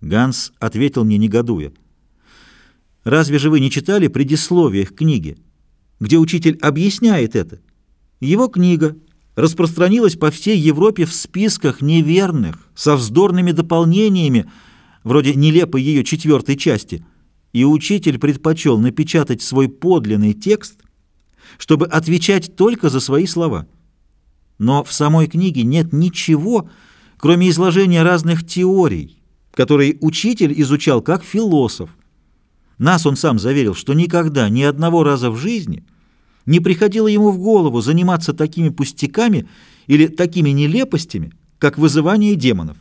Ганс ответил мне, негодуя. «Разве же вы не читали предисловие к книге, где учитель объясняет это? Его книга распространилась по всей Европе в списках неверных, со вздорными дополнениями, вроде нелепой ее четвертой части, и учитель предпочел напечатать свой подлинный текст, чтобы отвечать только за свои слова. Но в самой книге нет ничего, кроме изложения разных теорий, которые учитель изучал как философ. Нас он сам заверил, что никогда, ни одного раза в жизни не приходило ему в голову заниматься такими пустяками или такими нелепостями, как вызывание демонов.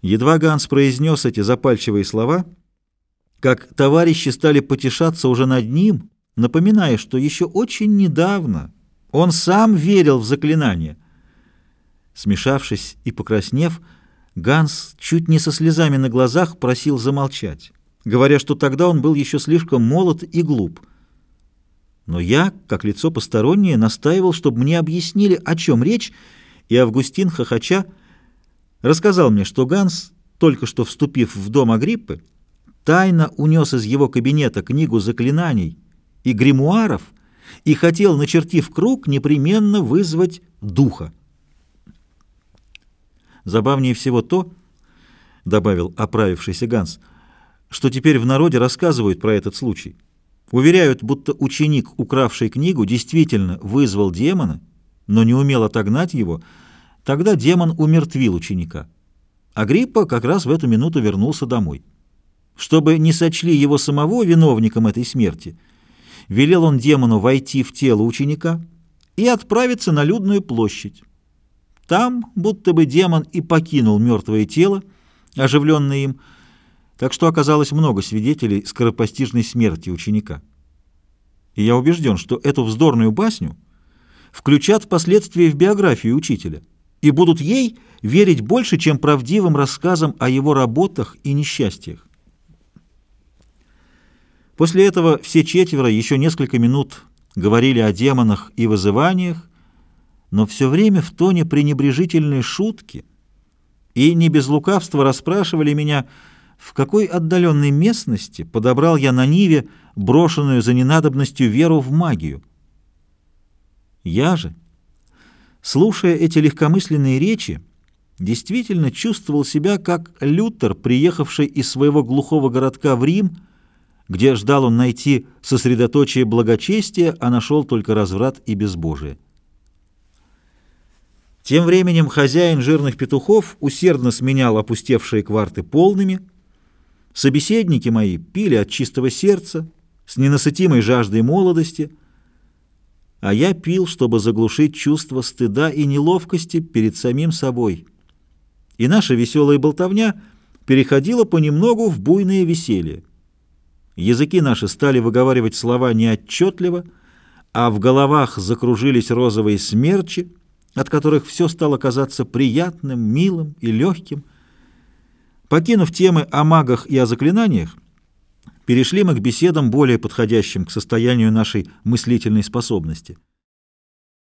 Едва Ганс произнес эти запальчивые слова, как товарищи стали потешаться уже над ним, напоминая, что еще очень недавно он сам верил в заклинание. Смешавшись и покраснев, Ганс чуть не со слезами на глазах просил замолчать, говоря, что тогда он был еще слишком молод и глуп. Но я, как лицо постороннее, настаивал, чтобы мне объяснили, о чем речь, и Августин, хохоча, рассказал мне, что Ганс, только что вступив в дом Агриппы, тайно унес из его кабинета книгу заклинаний и гримуаров и хотел, начертив круг, непременно вызвать духа. Забавнее всего то, — добавил оправившийся Ганс, — что теперь в народе рассказывают про этот случай. Уверяют, будто ученик, укравший книгу, действительно вызвал демона, но не умел отогнать его, тогда демон умертвил ученика. Агриппа как раз в эту минуту вернулся домой. Чтобы не сочли его самого виновником этой смерти, велел он демону войти в тело ученика и отправиться на людную площадь. Там будто бы демон и покинул мертвое тело, оживленное им, так что оказалось много свидетелей скоропостижной смерти ученика. И я убежден, что эту вздорную басню включат впоследствии в биографию учителя и будут ей верить больше, чем правдивым рассказам о его работах и несчастьях. После этого все четверо еще несколько минут говорили о демонах и вызываниях, но все время в тоне пренебрежительной шутки и не без лукавства расспрашивали меня, в какой отдаленной местности подобрал я на Ниве брошенную за ненадобностью веру в магию. Я же, слушая эти легкомысленные речи, действительно чувствовал себя как Лютер, приехавший из своего глухого городка в Рим, где ждал он найти сосредоточие благочестия, а нашел только разврат и безбожие. Тем временем хозяин жирных петухов усердно сменял опустевшие кварты полными. Собеседники мои пили от чистого сердца, с ненасытимой жаждой молодости, а я пил, чтобы заглушить чувство стыда и неловкости перед самим собой. И наша веселая болтовня переходила понемногу в буйное веселье. Языки наши стали выговаривать слова неотчетливо, а в головах закружились розовые смерчи, от которых все стало казаться приятным, милым и легким. Покинув темы о магах и о заклинаниях, перешли мы к беседам, более подходящим к состоянию нашей мыслительной способности –